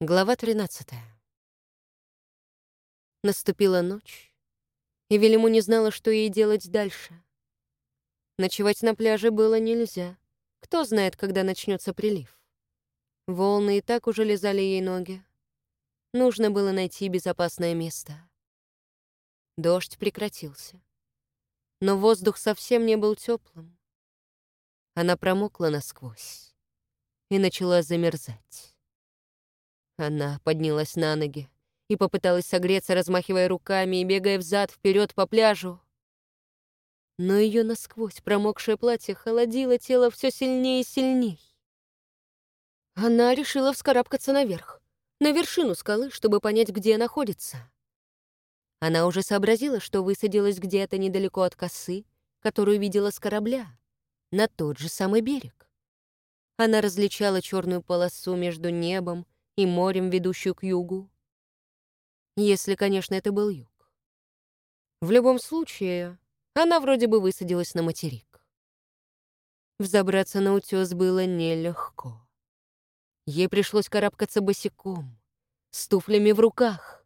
Глава 13. Наступила ночь, и Велиму не знала, что ей делать дальше. Ночевать на пляже было нельзя. Кто знает, когда начнется прилив. Волны и так уже лизали ей ноги. Нужно было найти безопасное место. Дождь прекратился. Но воздух совсем не был теплым. Она промокла насквозь и начала замерзать. Она поднялась на ноги и попыталась согреться, размахивая руками и бегая взад вперед по пляжу. Но ее насквозь промокшее платье холодило тело все сильнее и сильней. Она решила вскарабкаться наверх, на вершину скалы, чтобы понять, где находится. Она уже сообразила, что высадилась где-то недалеко от косы, которую видела с корабля, на тот же самый берег. Она различала черную полосу между небом и морем, ведущую к югу. Если, конечно, это был юг. В любом случае, она вроде бы высадилась на материк. Взобраться на утес было нелегко. Ей пришлось карабкаться босиком, с туфлями в руках.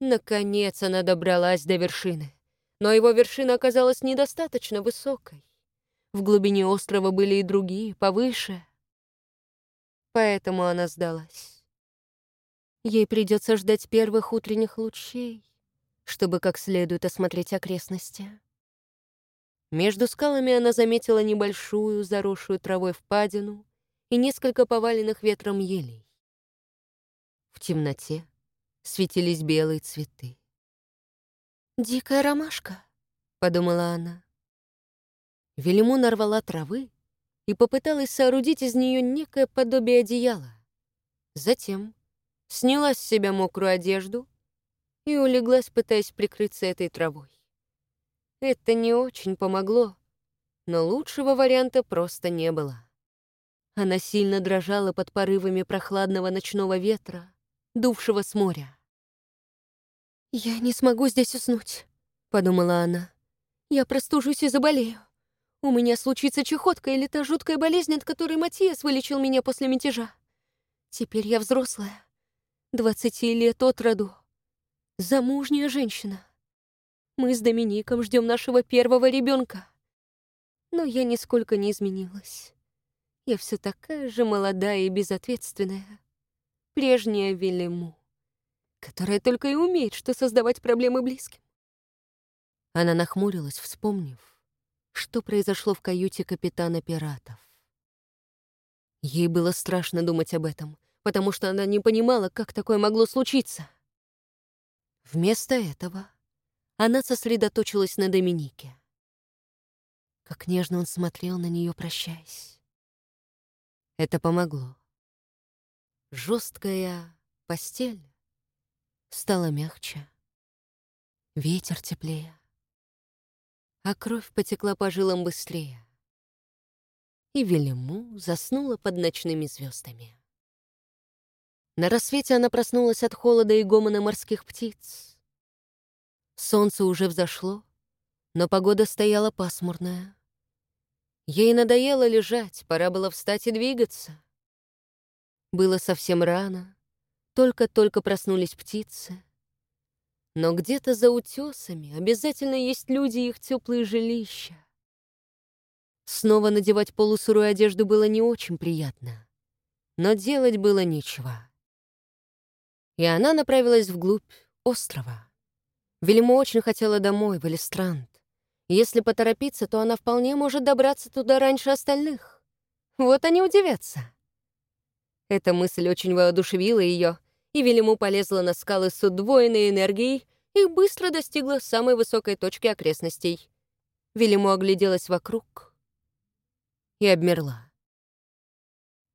Наконец она добралась до вершины, но его вершина оказалась недостаточно высокой. В глубине острова были и другие, повыше. Поэтому она сдалась. Ей придется ждать первых утренних лучей, чтобы как следует осмотреть окрестности. Между скалами она заметила небольшую, заросшую травой впадину и несколько поваленных ветром елей. В темноте светились белые цветы. «Дикая ромашка», — подумала она. Велиму нарвала травы и попыталась соорудить из нее некое подобие одеяла. Затем сняла с себя мокрую одежду и улеглась, пытаясь прикрыться этой травой. Это не очень помогло, но лучшего варианта просто не было. Она сильно дрожала под порывами прохладного ночного ветра, дувшего с моря. «Я не смогу здесь уснуть», — подумала она. «Я простужусь и заболею. У меня случится чехотка или та жуткая болезнь, от которой Матиас вылечил меня после мятежа. Теперь я взрослая, Двадцати лет от роду. Замужняя женщина. Мы с Домиником ждем нашего первого ребенка. Но я нисколько не изменилась. Я все такая же молодая и безответственная. Прежняя Велиму, которая только и умеет, что создавать проблемы близким. Она нахмурилась, вспомнив, что произошло в каюте капитана пиратов. Ей было страшно думать об этом, потому что она не понимала, как такое могло случиться. Вместо этого она сосредоточилась на Доминике. Как нежно он смотрел на нее, прощаясь. Это помогло. Жесткая постель стала мягче, ветер теплее, а кровь потекла по жилам быстрее. И Велиму заснула под ночными звездами. На рассвете она проснулась от холода и гомона морских птиц. Солнце уже взошло, но погода стояла пасмурная. Ей надоело лежать, пора было встать и двигаться. Было совсем рано, только-только проснулись птицы. Но где-то за утесами обязательно есть люди и их теплые жилища. Снова надевать полусырую одежду было не очень приятно, но делать было нечего и она направилась вглубь острова. Вильмо очень хотела домой, в Элистранд. Если поторопиться, то она вполне может добраться туда раньше остальных. Вот они удивятся. Эта мысль очень воодушевила ее, и Велиму полезла на скалы с удвоенной энергией и быстро достигла самой высокой точки окрестностей. Велиму огляделась вокруг и обмерла.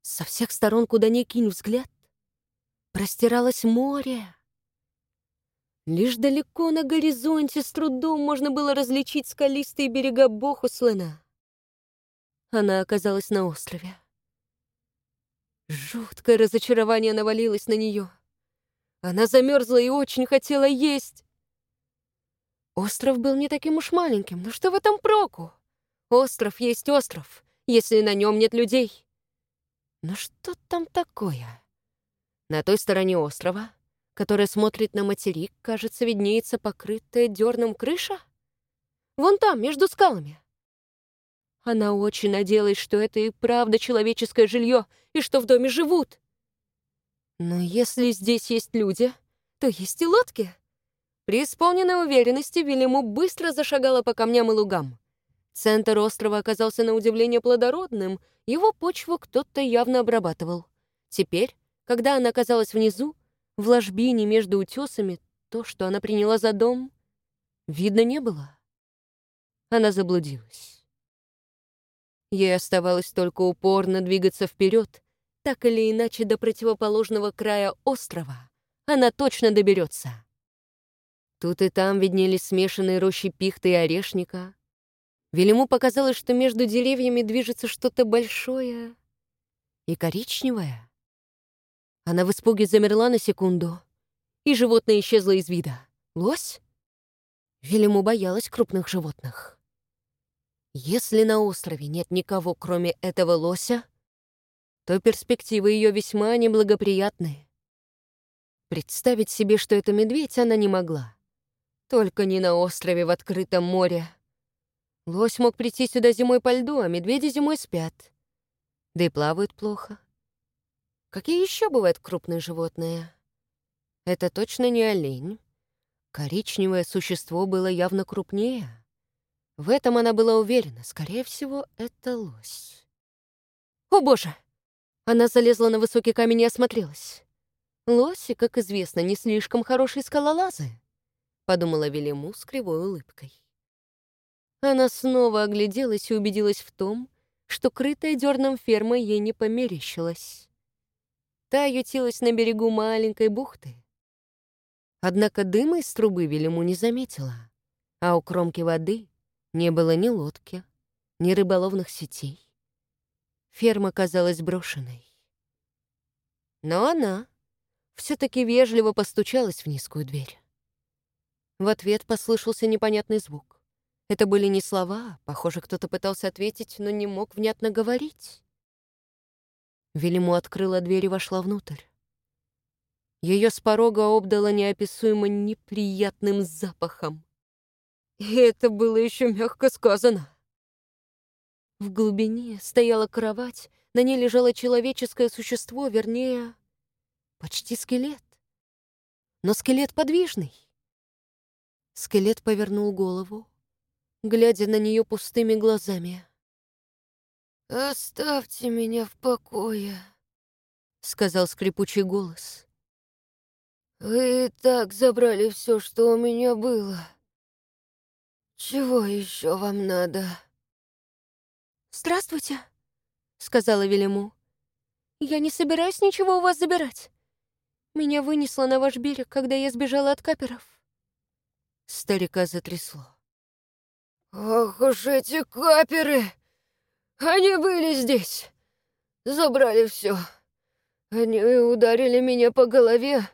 Со всех сторон, куда ни кинь взгляд, простиралось море. Лишь далеко на горизонте с трудом можно было различить скалистые берега Бохуслена. Она оказалась на острове. Жуткое разочарование навалилось на нее. Она замерзла и очень хотела есть. Остров был не таким уж маленьким, но что в этом проку? Остров есть остров, если на нем нет людей. Но что там такое? На той стороне острова, которая смотрит на материк, кажется, виднеется покрытая дерном крыша. Вон там, между скалами. Она очень надеялась, что это и правда человеческое жилье, и что в доме живут. Но если здесь есть люди, то есть и лодки. При исполненной уверенности Вильяму быстро зашагала по камням и лугам. Центр острова оказался на удивление плодородным, его почву кто-то явно обрабатывал. Теперь, когда она оказалась внизу, в ложбине между утесами, то, что она приняла за дом, видно не было. Она заблудилась. Ей оставалось только упорно двигаться вперед, так или иначе до противоположного края острова она точно доберется. Тут и там виднелись смешанные рощи пихты и орешника. Велиму показалось, что между деревьями движется что-то большое и коричневое. Она в испуге замерла на секунду, и животное исчезло из вида. Лось? Велиму боялась крупных животных. Если на острове нет никого, кроме этого лося, то перспективы ее весьма неблагоприятны. Представить себе, что это медведь, она не могла. Только не на острове в открытом море. Лось мог прийти сюда зимой по льду, а медведи зимой спят. Да и плавают плохо. Какие еще бывают крупные животные? Это точно не олень. Коричневое существо было явно крупнее. В этом она была уверена. Скорее всего, это лось. «О, боже!» Она залезла на высокий камень и осмотрелась. Лоси, как известно, не слишком хорошие скалолазы подумала Велиму с кривой улыбкой. Она снова огляделась и убедилась в том, что крытая дерном ферма ей не померещилась. Та ютилась на берегу маленькой бухты. Однако дыма из трубы Велиму не заметила, а у кромки воды не было ни лодки, ни рыболовных сетей. Ферма казалась брошенной. Но она все таки вежливо постучалась в низкую дверь. В ответ послышался непонятный звук. Это были не слова, похоже, кто-то пытался ответить, но не мог внятно говорить. Велиму открыла дверь и вошла внутрь. Ее с порога обдало неописуемо неприятным запахом. И это было еще мягко сказано. В глубине стояла кровать, на ней лежало человеческое существо, вернее, почти скелет. Но скелет подвижный. Скелет повернул голову, глядя на нее пустыми глазами. «Оставьте меня в покое», — сказал скрипучий голос. «Вы и так забрали все, что у меня было. Чего еще вам надо?» «Здравствуйте», — сказала Велиму. «Я не собираюсь ничего у вас забирать. Меня вынесло на ваш берег, когда я сбежала от каперов. Старика затрясло. «Ох уж эти каперы! Они были здесь! Забрали все. Они ударили меня по голове,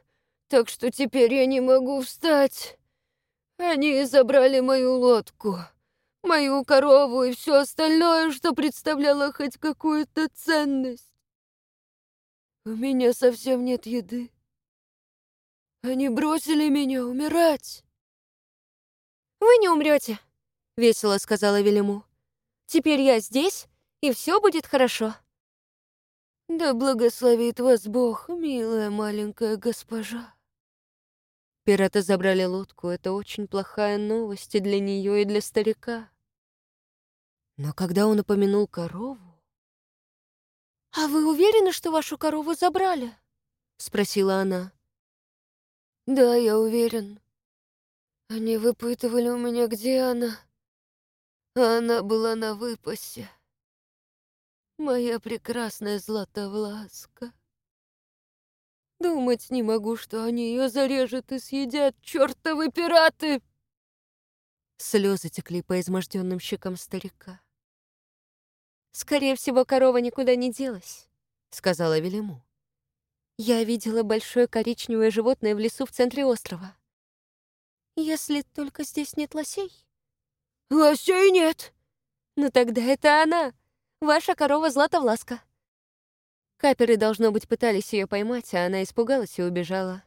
так что теперь я не могу встать. Они забрали мою лодку, мою корову и все остальное, что представляло хоть какую-то ценность. У меня совсем нет еды. Они бросили меня умирать. «Вы не умрете», — весело сказала Велиму. «Теперь я здесь, и все будет хорошо». «Да благословит вас Бог, милая маленькая госпожа». Пираты забрали лодку. Это очень плохая новость и для нее, и для старика. Но когда он упомянул корову... «А вы уверены, что вашу корову забрали?» — спросила она. «Да, я уверен. Они выпытывали у меня, где она. А она была на выпасе. Моя прекрасная Златовласка. Думать не могу, что они ее зарежут и съедят, чертовы пираты!» Слезы текли по изможденным щекам старика. «Скорее всего, корова никуда не делась», — сказала Велиму. «Я видела большое коричневое животное в лесу в центре острова. Если только здесь нет лосей. Лосей нет. Ну тогда это она, ваша корова Златовласка. Каперы, должно быть, пытались ее поймать, а она испугалась и убежала.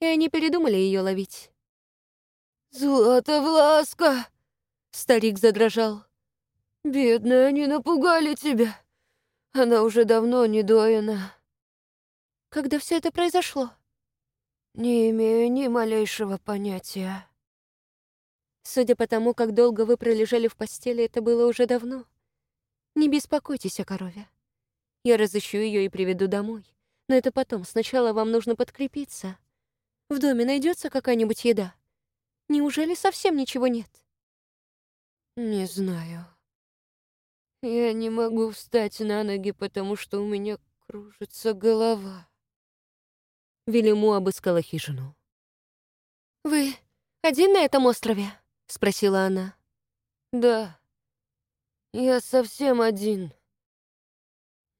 И они передумали ее ловить. «Златовласка!» — старик задрожал. «Бедная, они напугали тебя. Она уже давно не доена». «Когда все это произошло?» «Не имею ни малейшего понятия». Судя по тому, как долго вы пролежали в постели, это было уже давно. Не беспокойтесь о корове. Я разыщу ее и приведу домой. Но это потом. Сначала вам нужно подкрепиться. В доме найдется какая-нибудь еда? Неужели совсем ничего нет? Не знаю. Я не могу встать на ноги, потому что у меня кружится голова. Велиму обыскала хижину. «Вы один на этом острове?» — спросила она. «Да, я совсем один.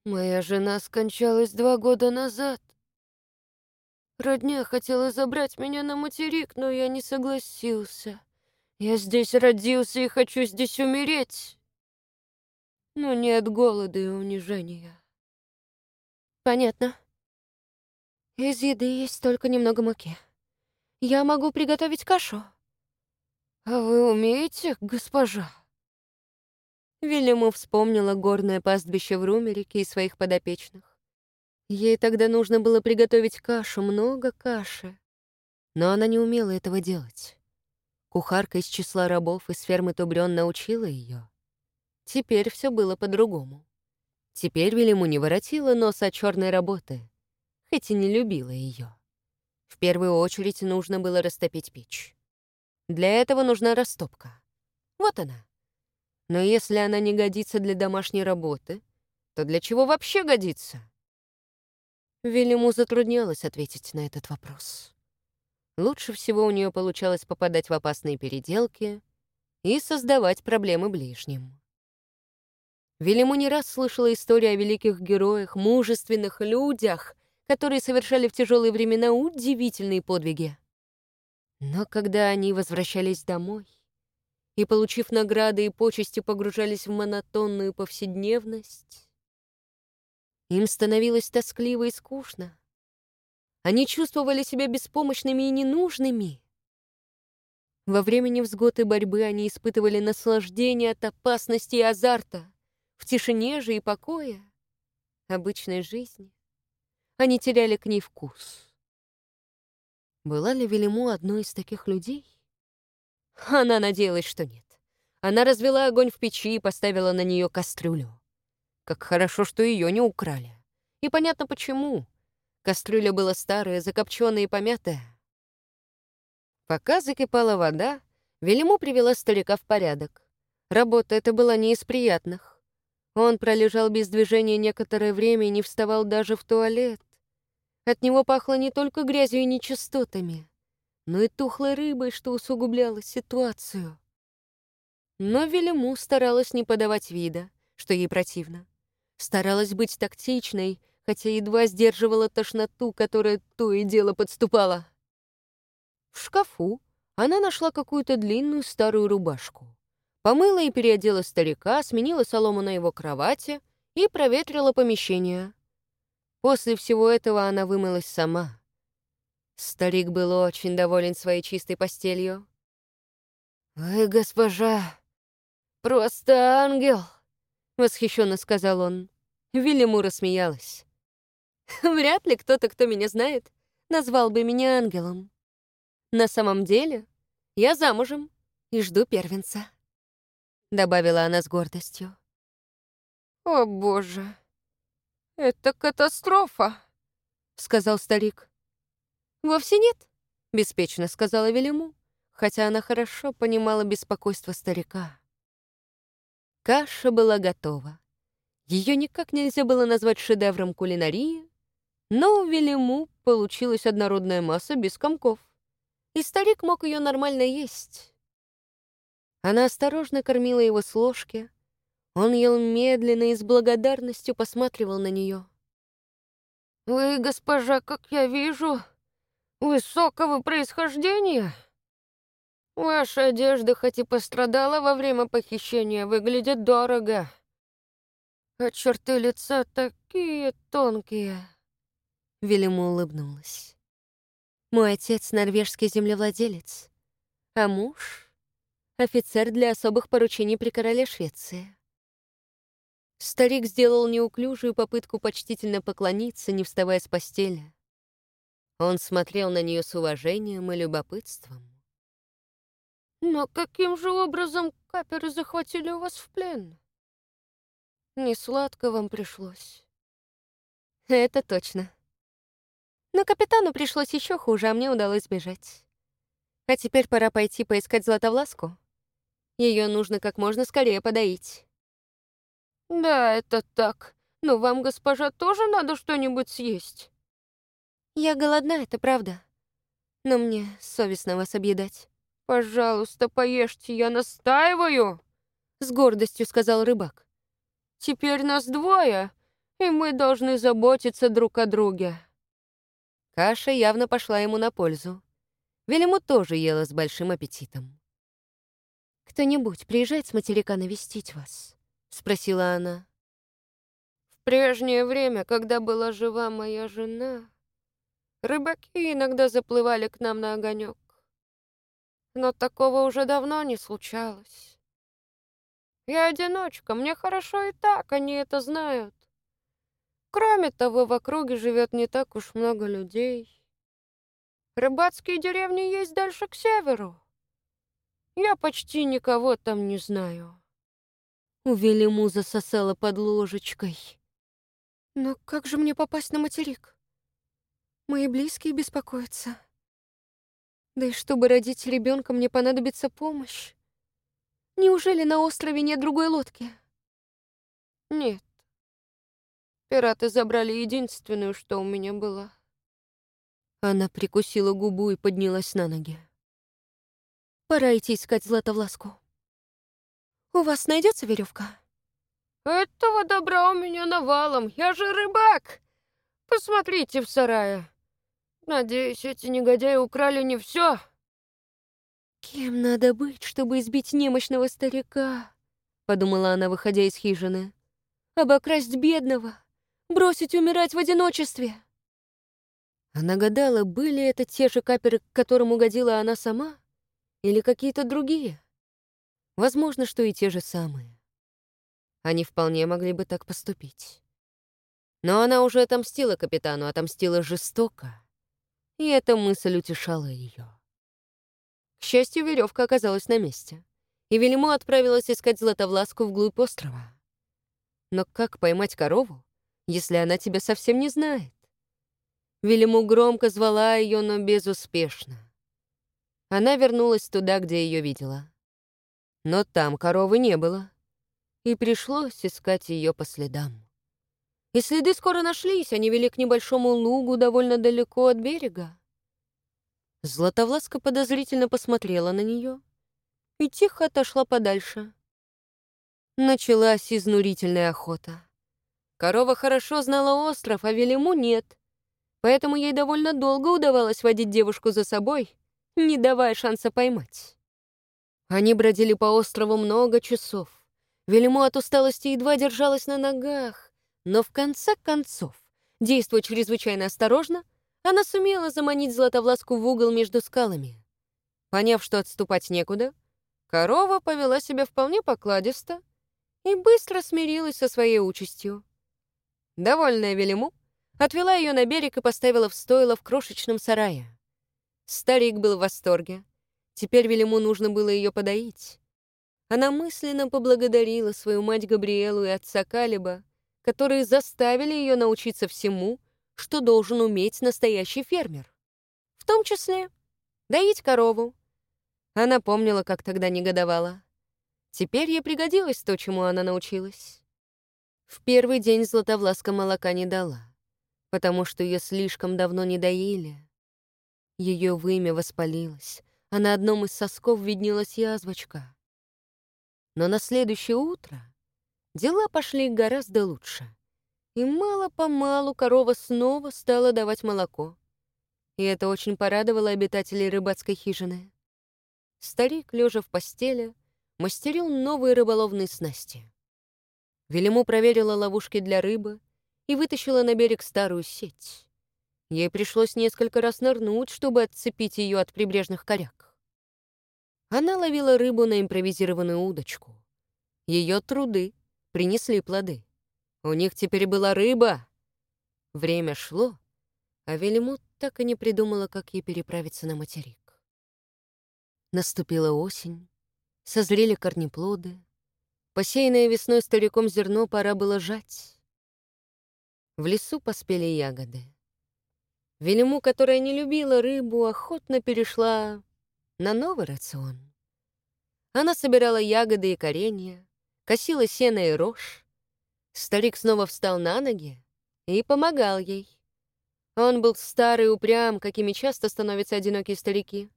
Моя жена скончалась два года назад. Родня хотела забрать меня на материк, но я не согласился. Я здесь родился и хочу здесь умереть. Но не от голода и унижения». «Понятно. Из еды есть только немного муки. Я могу приготовить кашу». «А вы умеете, госпожа?» Вильяму вспомнила горное пастбище в Румерике и своих подопечных. Ей тогда нужно было приготовить кашу, много каши. Но она не умела этого делать. Кухарка из числа рабов из фермы Тубрён научила ее. Теперь все было по-другому. Теперь Вильяму не воротила носа от черной работы, хоть и не любила ее. В первую очередь нужно было растопить печь. Для этого нужна растопка. Вот она. Но если она не годится для домашней работы, то для чего вообще годится? Велиму затруднялось ответить на этот вопрос. Лучше всего у нее получалось попадать в опасные переделки и создавать проблемы ближним. Велиму не раз слышала истории о великих героях, мужественных людях, которые совершали в тяжелые времена удивительные подвиги. Но когда они возвращались домой и, получив награды и почести, погружались в монотонную повседневность, им становилось тоскливо и скучно. Они чувствовали себя беспомощными и ненужными. Во время невзгод и борьбы они испытывали наслаждение от опасности и азарта, в тишине же и покое, обычной жизни. Они теряли к ней вкус. Была ли Велиму одной из таких людей? Она надеялась, что нет. Она развела огонь в печи и поставила на нее кастрюлю. Как хорошо, что ее не украли. И понятно почему. Кастрюля была старая, закопченная и помятая. Пока закипала вода, Велиму привела старика в порядок. Работа эта была не из приятных. Он пролежал без движения некоторое время и не вставал даже в туалет. От него пахло не только грязью и нечистотами, но и тухлой рыбой, что усугубляло ситуацию. Но Велиму старалась не подавать вида, что ей противно. Старалась быть тактичной, хотя едва сдерживала тошноту, которая то и дело подступала. В шкафу она нашла какую-то длинную старую рубашку. Помыла и переодела старика, сменила солому на его кровати и проветрила помещение. После всего этого она вымылась сама. Старик был очень доволен своей чистой постелью. «Вы, госпожа, просто ангел!» — восхищенно сказал он. Вильяму рассмеялась. «Вряд ли кто-то, кто меня знает, назвал бы меня ангелом. На самом деле, я замужем и жду первенца», — добавила она с гордостью. «О, боже!» «Это катастрофа», — сказал старик. «Вовсе нет», — беспечно сказала Велиму, хотя она хорошо понимала беспокойство старика. Каша была готова. Ее никак нельзя было назвать шедевром кулинарии, но у Велиму получилась однородная масса без комков, и старик мог ее нормально есть. Она осторожно кормила его с ложки, он ел медленно и с благодарностью посматривал на нее. «Вы, госпожа, как я вижу, высокого происхождения. Ваша одежда, хоть и пострадала во время похищения, выглядит дорого. а черты лица такие тонкие. Велиму улыбнулась. Мой отец — норвежский землевладелец, а муж — офицер для особых поручений при короле Швеции. Старик сделал неуклюжую попытку почтительно поклониться, не вставая с постели. Он смотрел на нее с уважением и любопытством. «Но каким же образом каперы захватили у вас в плен? Не сладко вам пришлось». «Это точно. Но капитану пришлось еще хуже, а мне удалось сбежать. А теперь пора пойти поискать Златовласку. Ее нужно как можно скорее подоить». «Да, это так. Но вам, госпожа, тоже надо что-нибудь съесть». «Я голодна, это правда. Но мне совестно вас объедать». «Пожалуйста, поешьте, я настаиваю!» С гордостью сказал рыбак. «Теперь нас двое, и мы должны заботиться друг о друге». Каша явно пошла ему на пользу. Велиму тоже ела с большим аппетитом. «Кто-нибудь приезжает с материка навестить вас?» — спросила она. «В прежнее время, когда была жива моя жена, рыбаки иногда заплывали к нам на огонек но такого уже давно не случалось. Я одиночка, мне хорошо и так, они это знают. Кроме того, в округе живет не так уж много людей. Рыбацкие деревни есть дальше к северу. Я почти никого там не знаю. У Велиму засосала под ложечкой. Но как же мне попасть на материк? Мои близкие беспокоятся. Да и чтобы родить ребенка, мне понадобится помощь. Неужели на острове нет другой лодки? Нет. Пираты забрали единственную, что у меня была. Она прикусила губу и поднялась на ноги. Пора идти искать Златовласку. У вас найдется веревка? Этого добра у меня навалом. Я же рыбак. Посмотрите в сарае. Надеюсь, эти негодяи украли не все. Кем надо быть, чтобы избить немощного старика? Подумала она, выходя из хижины. Обокрасть бедного, бросить умирать в одиночестве. Она гадала, были это те же каперы, к которым угодила она сама, или какие-то другие. Возможно, что и те же самые. Они вполне могли бы так поступить. Но она уже отомстила капитану, отомстила жестоко и эта мысль утешала ее. К счастью, веревка оказалась на месте, и Велимо отправилась искать Златовласку вглубь острова. Но как поймать корову, если она тебя совсем не знает? Велиму громко звала ее, но безуспешно. Она вернулась туда, где ее видела. Но там коровы не было, и пришлось искать ее по следам. И следы скоро нашлись, они вели к небольшому лугу довольно далеко от берега. Златовласка подозрительно посмотрела на нее и тихо отошла подальше. Началась изнурительная охота. Корова хорошо знала остров, а Велиму нет, поэтому ей довольно долго удавалось водить девушку за собой, не давая шанса поймать. Они бродили по острову много часов. Велиму от усталости едва держалась на ногах, но в конце концов, действуя чрезвычайно осторожно, она сумела заманить Златовласку в угол между скалами. Поняв, что отступать некуда, корова повела себя вполне покладисто и быстро смирилась со своей участью. Довольная Велиму отвела ее на берег и поставила в стойло в крошечном сарае. Старик был в восторге. Теперь Велиму нужно было ее подоить. Она мысленно поблагодарила свою мать Габриэлу и отца Калиба которые заставили ее научиться всему, что должен уметь настоящий фермер. В том числе доить корову. Она помнила, как тогда негодовала. Теперь ей пригодилось то, чему она научилась. В первый день Златовласка молока не дала, потому что ее слишком давно не доили. Ее вымя воспалилось, а на одном из сосков виднелась язвочка. Но на следующее утро дела пошли гораздо лучше. И мало-помалу корова снова стала давать молоко. И это очень порадовало обитателей рыбацкой хижины. Старик, лежа в постели, мастерил новые рыболовные снасти. Велиму проверила ловушки для рыбы и вытащила на берег старую сеть. Ей пришлось несколько раз нырнуть, чтобы отцепить ее от прибрежных коряк. Она ловила рыбу на импровизированную удочку. Ее труды принесли плоды. У них теперь была рыба. Время шло, а Велимут так и не придумала, как ей переправиться на материк. Наступила осень, созрели корнеплоды. Посеянное весной стариком зерно пора было жать. В лесу поспели ягоды. Велиму, которая не любила рыбу, охотно перешла на новый рацион. Она собирала ягоды и коренья, косила сено и рожь. Старик снова встал на ноги и помогал ей. Он был старый упрям, какими часто становятся одинокие старики.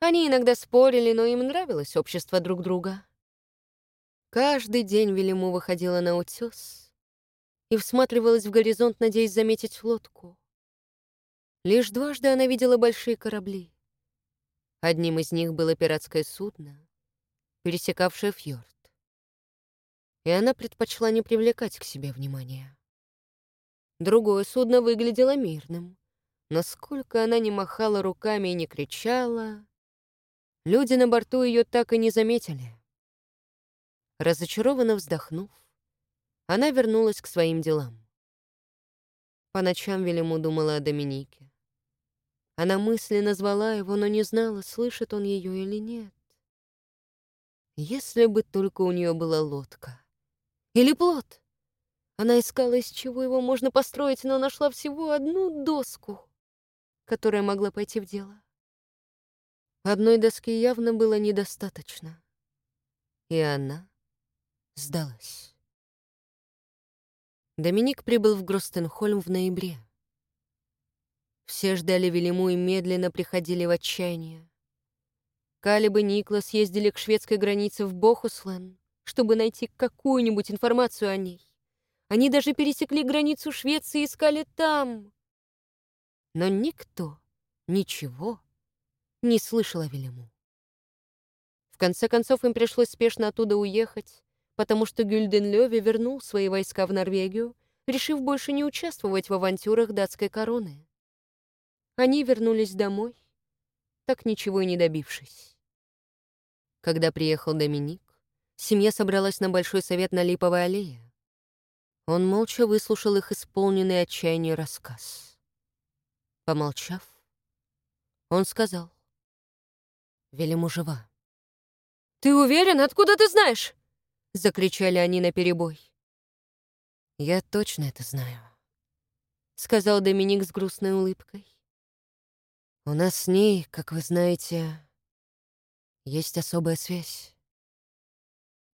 Они иногда спорили, но им нравилось общество друг друга. Каждый день Велиму выходила на утес и всматривалась в горизонт, надеясь заметить лодку. Лишь дважды она видела большие корабли. Одним из них было пиратское судно, пересекавшее фьорд. И она предпочла не привлекать к себе внимания. Другое судно выглядело мирным. Насколько она не махала руками и не кричала, люди на борту ее так и не заметили. Разочарованно вздохнув, она вернулась к своим делам. По ночам Велиму думала о Доминике. Она мысленно звала его, но не знала, слышит он ее или нет. Если бы только у нее была лодка. Или плот. Она искала, из чего его можно построить, но нашла всего одну доску, которая могла пойти в дело. Одной доски явно было недостаточно. И она сдалась. Доминик прибыл в Гростенхольм в ноябре. Все ждали Велиму и медленно приходили в отчаяние. Калиб и Никлас ездили к шведской границе в Бохуслен, чтобы найти какую-нибудь информацию о ней. Они даже пересекли границу Швеции и искали там. Но никто ничего не слышал о Велиму. В конце концов, им пришлось спешно оттуда уехать, потому что Гюльденлёве вернул свои войска в Норвегию, решив больше не участвовать в авантюрах датской короны. Они вернулись домой, так ничего и не добившись. Когда приехал Доминик, семья собралась на большой совет на Липовой аллее. Он молча выслушал их исполненный отчаяния рассказ. Помолчав, он сказал. Велиму жива. «Ты уверен? Откуда ты знаешь?» — закричали они наперебой. «Я точно это знаю», — сказал Доминик с грустной улыбкой. «У нас с ней, как вы знаете, есть особая связь.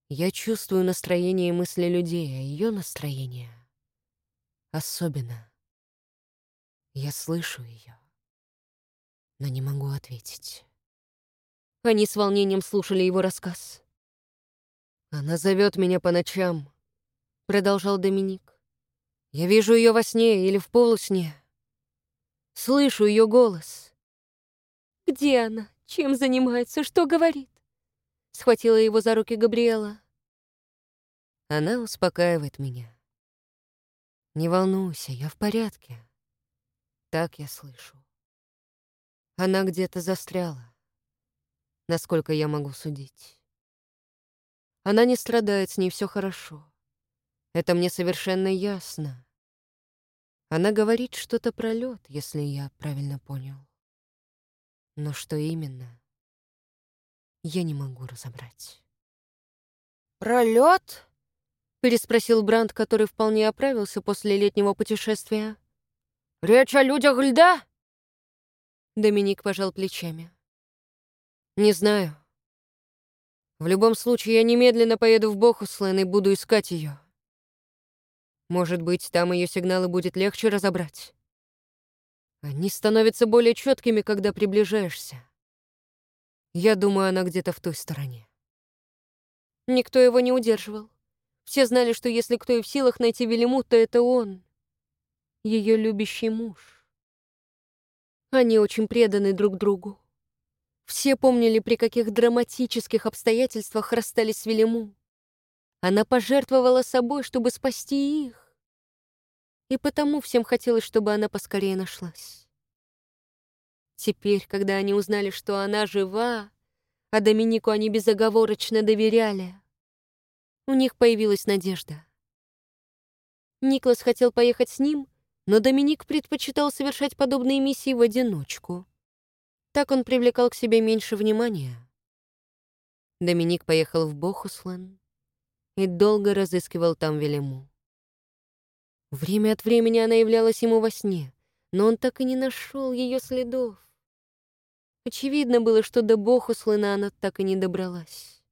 Я чувствую настроение и мысли людей, а ее настроение особенно. Я слышу ее, но не могу ответить. Они с волнением слушали его рассказ. Она зовет меня по ночам, продолжал Доминик. Я вижу ее во сне или в полусне. Слышу ее голос. Где она? Чем занимается? Что говорит? Схватила его за руки Габриэла. Она успокаивает меня. Не волнуйся, я в порядке. Так я слышу. Она где-то застряла, насколько я могу судить. Она не страдает, с ней все хорошо. Это мне совершенно ясно. Она говорит что-то про лед, если я правильно понял. Но что именно? Я не могу разобрать. «Пролет?» — переспросил Бранд, который вполне оправился после летнего путешествия. «Речь о людях льда?» Доминик пожал плечами. «Не знаю. В любом случае, я немедленно поеду в Бохуслен и буду искать ее. Может быть, там ее сигналы будет легче разобрать. Они становятся более четкими, когда приближаешься. Я думаю, она где-то в той стороне. Никто его не удерживал. Все знали, что если кто и в силах найти Велиму, то это он. Ее любящий муж. Они очень преданы друг другу. Все помнили, при каких драматических обстоятельствах расстались с Велиму. Она пожертвовала собой, чтобы спасти их. И потому всем хотелось, чтобы она поскорее нашлась. Теперь, когда они узнали, что она жива, а Доминику они безоговорочно доверяли, у них появилась надежда. Никлас хотел поехать с ним, но Доминик предпочитал совершать подобные миссии в одиночку. Так он привлекал к себе меньше внимания. Доминик поехал в Бохуслан и долго разыскивал там Велиму. Время от времени она являлась ему во сне, но он так и не нашел ее следов. Очевидно было, что до Бохуслана она так и не добралась.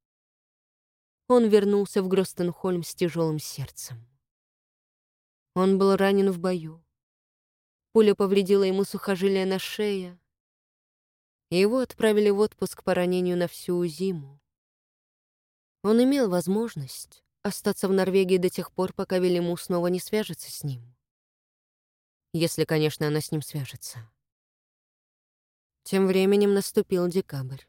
Он вернулся в Гростенхольм с тяжелым сердцем. Он был ранен в бою. Пуля повредила ему сухожилие на шее. Его отправили в отпуск по ранению на всю зиму. Он имел возможность остаться в Норвегии до тех пор, пока Велиму снова не свяжется с ним. Если, конечно, она с ним свяжется. Тем временем наступил декабрь.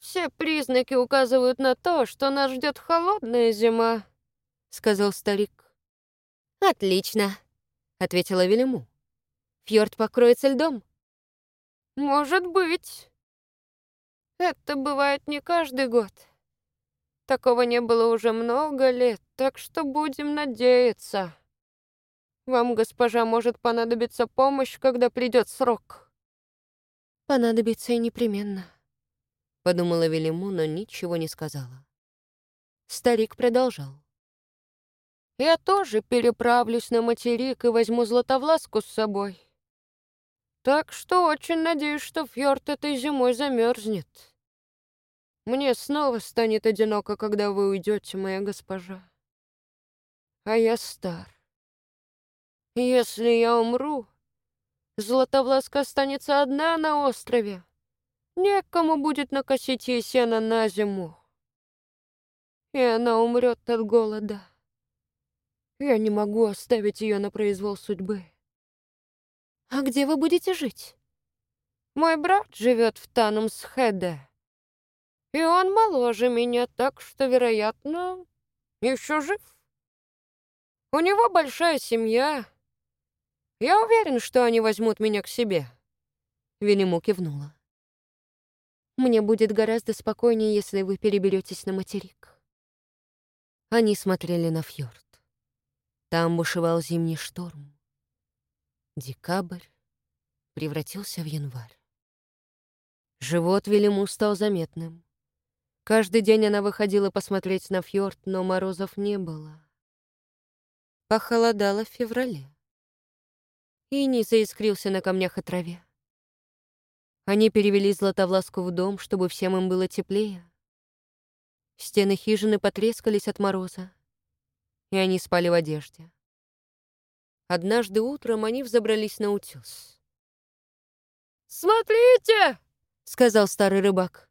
«Все признаки указывают на то, что нас ждет холодная зима», — сказал старик. «Отлично», — ответила Велиму. «Фьорд покроется льдом». «Может быть. Это бывает не каждый год. Такого не было уже много лет, так что будем надеяться. Вам, госпожа, может понадобиться помощь, когда придет срок». «Понадобится и непременно», — подумала Велиму, но ничего не сказала. Старик продолжал. Я тоже переправлюсь на материк и возьму Златовласку с собой. Так что очень надеюсь, что фьорд этой зимой замерзнет. Мне снова станет одиноко, когда вы уйдете, моя госпожа. А я стар. Если я умру, Златовласка останется одна на острове. Некому будет накосить ей сено на зиму. И она умрет от голода. Я не могу оставить ее на произвол судьбы. А где вы будете жить? Мой брат живет в Танумсхеде. И он моложе меня, так что, вероятно, еще жив. У него большая семья. Я уверен, что они возьмут меня к себе. Велиму кивнула. Мне будет гораздо спокойнее, если вы переберетесь на материк. Они смотрели на фьорд. Там бушевал зимний шторм. Декабрь превратился в январь. Живот Велиму стал заметным. Каждый день она выходила посмотреть на фьорд, но морозов не было. Похолодало в феврале. Иний заискрился на камнях и траве. Они перевели Златовласку в дом, чтобы всем им было теплее. Стены хижины потрескались от мороза и они спали в одежде. Однажды утром они взобрались на утес. «Смотрите!» — сказал старый рыбак.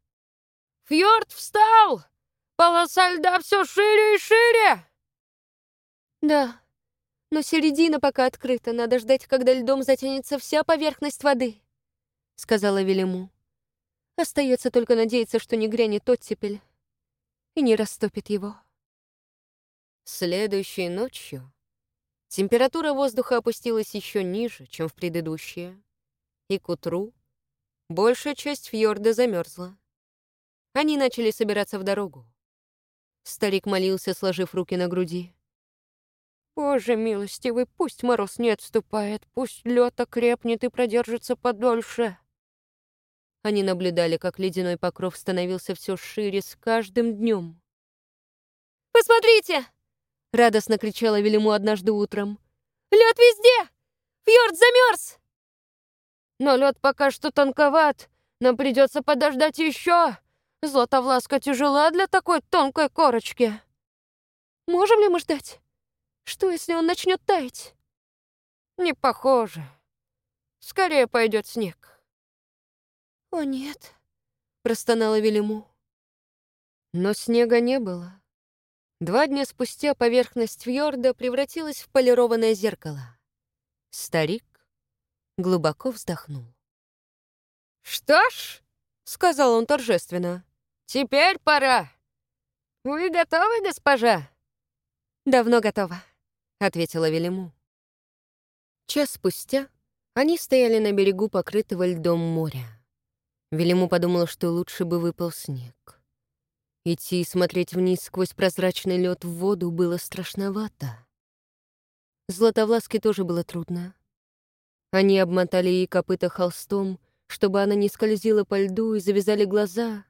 «Фьорд встал! Полоса льда все шире и шире!» «Да, но середина пока открыта. Надо ждать, когда льдом затянется вся поверхность воды», — сказала Велиму. «Остается только надеяться, что не грянет оттепель и не растопит его». Следующей ночью температура воздуха опустилась еще ниже, чем в предыдущие, и к утру большая часть фьорда замерзла. Они начали собираться в дорогу. Старик молился, сложив руки на груди. «Боже милостивый, пусть мороз не отступает, пусть лед окрепнет и продержится подольше». Они наблюдали, как ледяной покров становился все шире с каждым днем. «Посмотрите!» — радостно кричала Велиму однажды утром. «Лед везде! Фьорд замерз!» «Но лед пока что тонковат. Нам придется подождать еще. Златовласка тяжела для такой тонкой корочки». «Можем ли мы ждать? Что, если он начнет таять?» «Не похоже. Скорее пойдет снег». «О, нет», — простонала Велиму. Но снега не было. Два дня спустя поверхность фьорда превратилась в полированное зеркало. Старик глубоко вздохнул. «Что ж», — сказал он торжественно, — «теперь пора. «Вы готовы, госпожа?» «Давно готова», — ответила Велиму. Час спустя они стояли на берегу покрытого льдом моря. Велиму подумала, что лучше бы выпал снег. Идти и смотреть вниз сквозь прозрачный лед в воду было страшновато. Златовласке тоже было трудно. Они обмотали ей копыта холстом, чтобы она не скользила по льду, и завязали глаза.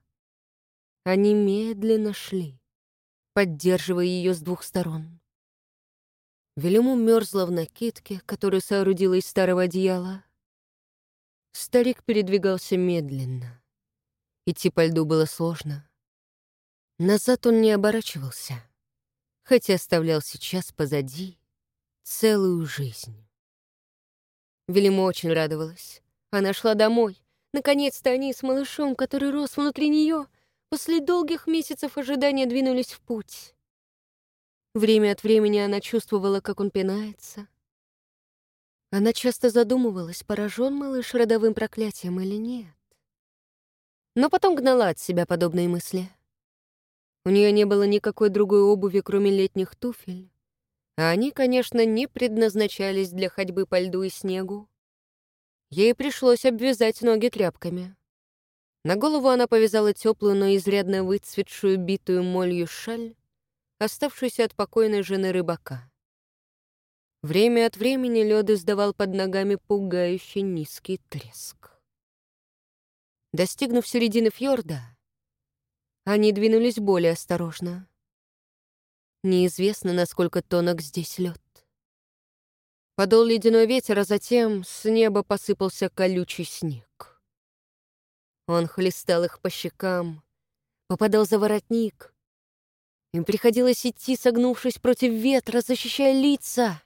Они медленно шли, поддерживая ее с двух сторон. Велиму мерзла в накидке, которую соорудила из старого одеяла. Старик передвигался медленно. Идти по льду было сложно. Назад он не оборачивался, хотя оставлял сейчас позади целую жизнь. Велиму очень радовалась. Она шла домой. Наконец-то они с малышом, который рос внутри нее, после долгих месяцев ожидания двинулись в путь. Время от времени она чувствовала, как он пинается. Она часто задумывалась, поражен малыш родовым проклятием или нет. Но потом гнала от себя подобные мысли. У нее не было никакой другой обуви, кроме летних туфель. А они, конечно, не предназначались для ходьбы по льду и снегу. Ей пришлось обвязать ноги тряпками. На голову она повязала теплую, но изрядно выцветшую, битую молью шаль, оставшуюся от покойной жены рыбака. Время от времени лед издавал под ногами пугающий низкий треск. Достигнув середины фьорда, они двинулись более осторожно. Неизвестно, насколько тонок здесь лед. Подул ледяной ветер, а затем с неба посыпался колючий снег. Он хлестал их по щекам, попадал за воротник, им приходилось идти, согнувшись против ветра, защищая лица.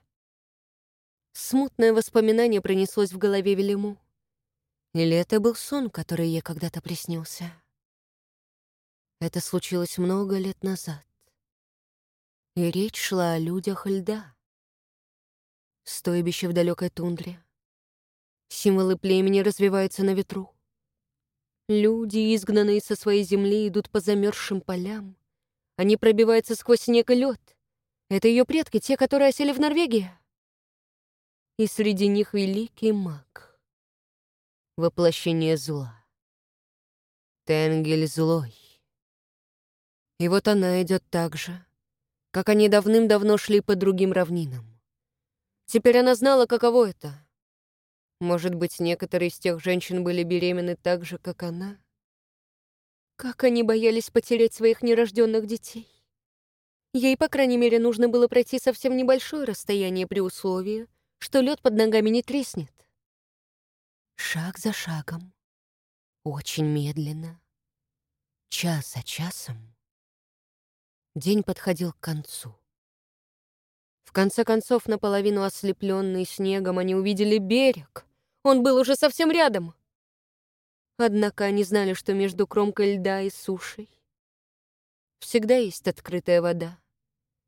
Смутное воспоминание пронеслось в голове Велиму. Или это был сон, который ей когда-то приснился? Это случилось много лет назад. И речь шла о людях льда. Стойбище в далекой тундре. Символы племени развиваются на ветру. Люди, изгнанные со своей земли, идут по замерзшим полям, они пробиваются сквозь снег и лед. Это ее предки, те, которые осели в Норвегии. И среди них великий маг. Воплощение зла. Тенгель злой. И вот она идет так же, как они давным-давно шли по другим равнинам. Теперь она знала, каково это. Может быть, некоторые из тех женщин были беременны так же, как она? Как они боялись потерять своих нерожденных детей. Ей, по крайней мере, нужно было пройти совсем небольшое расстояние при условии, что лед под ногами не треснет. Шаг за шагом, очень медленно, час за часом. День подходил к концу. В конце концов, наполовину ослепленный снегом, они увидели берег. Он был уже совсем рядом. Однако они знали, что между кромкой льда и сушей всегда есть открытая вода,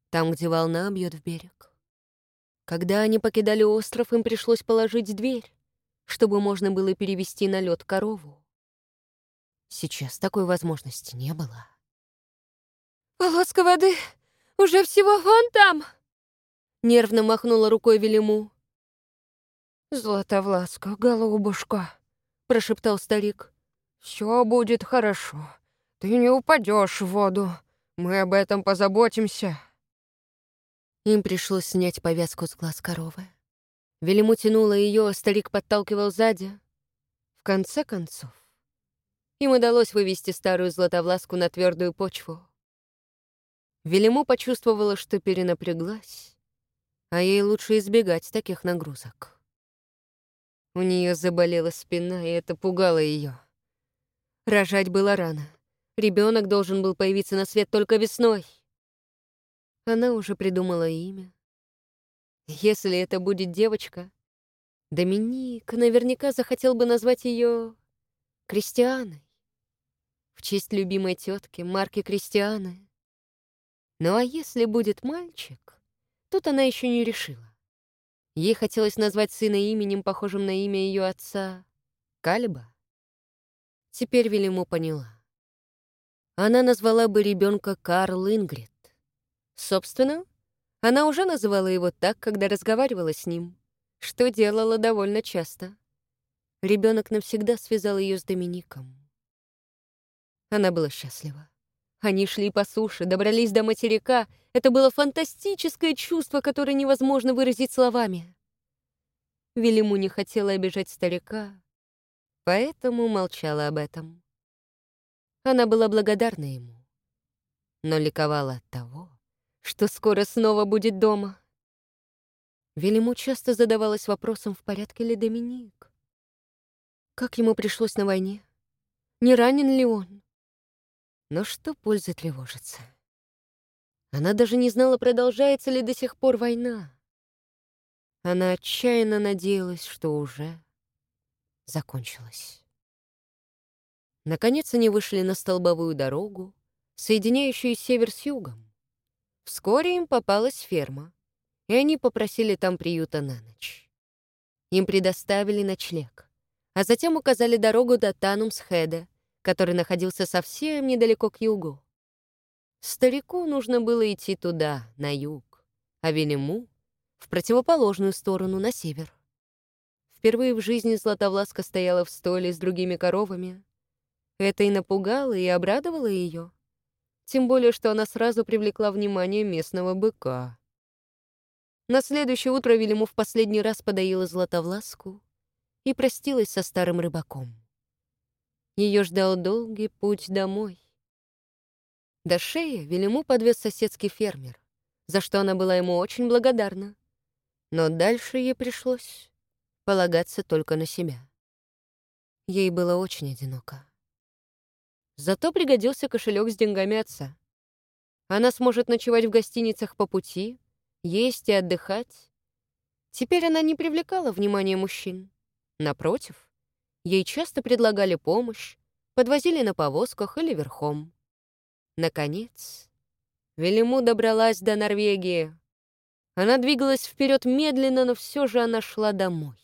там, где волна бьет в берег. Когда они покидали остров, им пришлось положить дверь, чтобы можно было перевести на лед корову. Сейчас такой возможности не было. «Полоска воды уже всего вон там!» Нервно махнула рукой Велиму. «Златовласка, голубушка!» — прошептал старик. «Все будет хорошо. Ты не упадешь в воду. Мы об этом позаботимся». Им пришлось снять повязку с глаз коровы. Велиму тянула ее, старик подталкивал сзади. В конце концов, им удалось вывести старую златовласку на твердую почву. Велиму почувствовала, что перенапряглась, а ей лучше избегать таких нагрузок. У нее заболела спина, и это пугало ее. Рожать было рано. Ребенок должен был появиться на свет только весной. Она уже придумала имя. Если это будет девочка, Доминик наверняка захотел бы назвать ее Кристианой. В честь любимой тетки Марки Кристианы. Ну а если будет мальчик, тут она еще не решила. Ей хотелось назвать сына именем, похожим на имя ее отца — Калиба. Теперь Велиму поняла. она назвала бы ребенка Карл Ингрид. Собственно, она уже называла его так, когда разговаривала с ним, что делала довольно часто. Ребенок навсегда связал ее с Домиником. Она была счастлива. Они шли по суше, добрались до материка. Это было фантастическое чувство, которое невозможно выразить словами. Велиму не хотела обижать старика, поэтому молчала об этом. Она была благодарна ему, но ликовала от того, что скоро снова будет дома. Велиму часто задавалась вопросом, в порядке ли Доминик. Как ему пришлось на войне? Не ранен ли он? Но что пользы тревожиться? Она даже не знала, продолжается ли до сих пор война. Она отчаянно надеялась, что уже закончилась. Наконец они вышли на столбовую дорогу, соединяющую север с югом. Вскоре им попалась ферма, и они попросили там приюта на ночь. Им предоставили ночлег, а затем указали дорогу до Танумсхеда, который находился совсем недалеко к югу. Старику нужно было идти туда, на юг, а Велиму — в противоположную сторону, на север. Впервые в жизни Златовласка стояла в стойле с другими коровами. Это и напугало, и обрадовало ее. Тем более, что она сразу привлекла внимание местного быка. На следующее утро Велиму в последний раз подоила Златовласку и простилась со старым рыбаком. Ее ждал долгий путь домой. До шеи Велиму подвез соседский фермер, за что она была ему очень благодарна. Но дальше ей пришлось полагаться только на себя. Ей было очень одиноко. Зато пригодился кошелек с деньгами отца. Она сможет ночевать в гостиницах по пути, есть и отдыхать. Теперь она не привлекала внимания мужчин. Напротив, Ей часто предлагали помощь, подвозили на повозках или верхом. Наконец, Велиму добралась до Норвегии. Она двигалась вперед медленно, но все же она шла домой.